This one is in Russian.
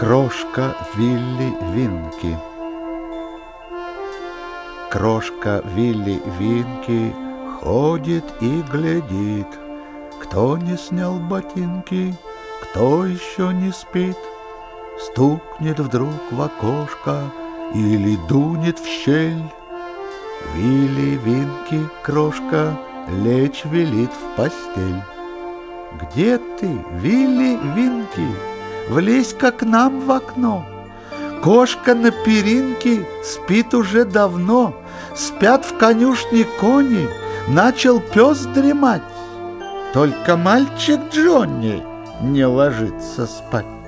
Крошка Вилли Винки Крошка Вилли Винки ходит и глядит, Кто не снял ботинки, кто еще не спит. Стукнет вдруг в окошко или дунет в щель. Вилли Винки, крошка, лечь велит в постель. Где ты, Вилли Винки? Влезь-ка к нам в окно. Кошка на перинке спит уже давно, Спят в конюшне кони, начал пес дремать. Только мальчик Джонни не ложится спать.